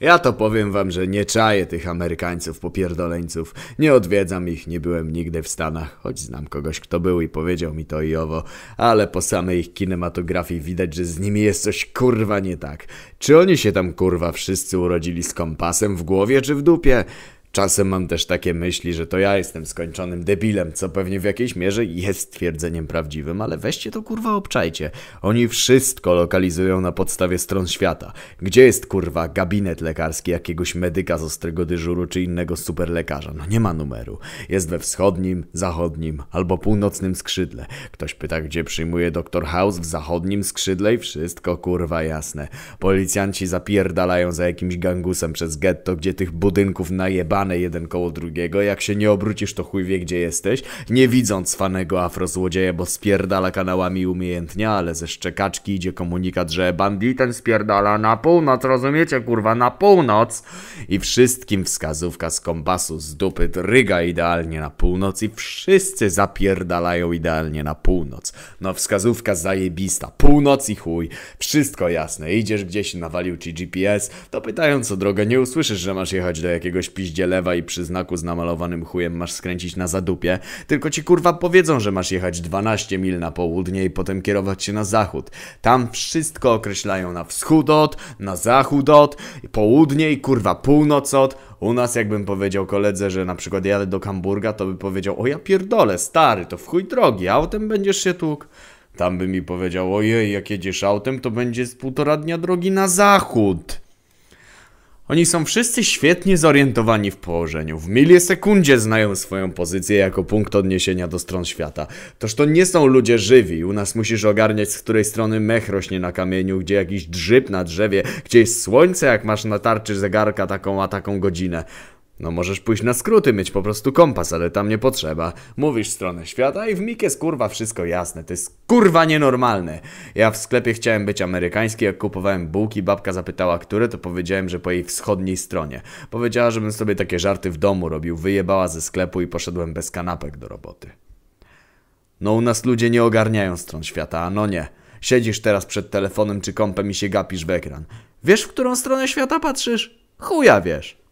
Ja to powiem wam, że nie czaję tych Amerykańców popierdoleńców. Nie odwiedzam ich, nie byłem nigdy w Stanach, choć znam kogoś, kto był i powiedział mi to i owo, ale po samej ich kinematografii widać, że z nimi jest coś kurwa nie tak. Czy oni się tam kurwa wszyscy urodzili z kompasem w głowie czy w dupie? Czasem mam też takie myśli, że to ja jestem skończonym debilem, co pewnie w jakiejś mierze jest twierdzeniem prawdziwym, ale weźcie to kurwa obczajcie. Oni wszystko lokalizują na podstawie stron świata. Gdzie jest kurwa gabinet lekarski jakiegoś medyka z ostrego dyżuru czy innego superlekarza? No nie ma numeru. Jest we wschodnim, zachodnim albo północnym skrzydle. Ktoś pyta, gdzie przyjmuje doktor House w zachodnim skrzydle i wszystko kurwa jasne. Policjanci zapierdalają za jakimś gangusem przez getto, gdzie tych budynków najebane jeden koło drugiego. Jak się nie obrócisz, to chuj wie, gdzie jesteś. Nie widząc fanego afrozłodzieja, bo spierdala kanałami umiejętnie, ale ze szczekaczki idzie komunikat, że banditem spierdala na północ, rozumiecie, kurwa, na północ. I wszystkim wskazówka z kompasu z dupy dryga idealnie na północ i wszyscy zapierdalają idealnie na północ. No wskazówka zajebista. Północ i chuj. Wszystko jasne. Idziesz gdzieś, nawalił ci GPS, to pytając o drogę nie usłyszysz, że masz jechać do jakiegoś piździela lewa i przy znaku z namalowanym chujem masz skręcić na zadupie, tylko ci kurwa powiedzą, że masz jechać 12 mil na południe i potem kierować się na zachód. Tam wszystko określają na wschód od, na zachód od, południe i kurwa północ od. U nas jakbym powiedział koledze, że na przykład jadę do Hamburga, to by powiedział, o ja pierdolę, stary, to w chuj drogi, autem będziesz się tłukł. Tam by mi powiedział, ojej, jak jedziesz autem, to będzie z półtora dnia drogi na zachód. Oni są wszyscy świetnie zorientowani w położeniu. W milisekundzie znają swoją pozycję jako punkt odniesienia do stron świata. Toż to nie są ludzie żywi. U nas musisz ogarniać, z której strony mech rośnie na kamieniu, gdzie jakiś drzyb na drzewie, gdzie jest słońce, jak masz na tarczy zegarka taką a taką godzinę. No możesz pójść na skróty, mieć po prostu kompas, ale tam nie potrzeba. Mówisz stronę świata i w mig jest kurwa wszystko jasne. To jest kurwa nienormalne. Ja w sklepie chciałem być amerykański, jak kupowałem bułki, babka zapytała, które, to powiedziałem, że po jej wschodniej stronie. Powiedziała, żebym sobie takie żarty w domu robił, wyjebała ze sklepu i poszedłem bez kanapek do roboty. No u nas ludzie nie ogarniają stron świata, a no nie. Siedzisz teraz przed telefonem czy kompem i się gapisz w ekran. Wiesz, w którą stronę świata patrzysz? Chuja wiesz.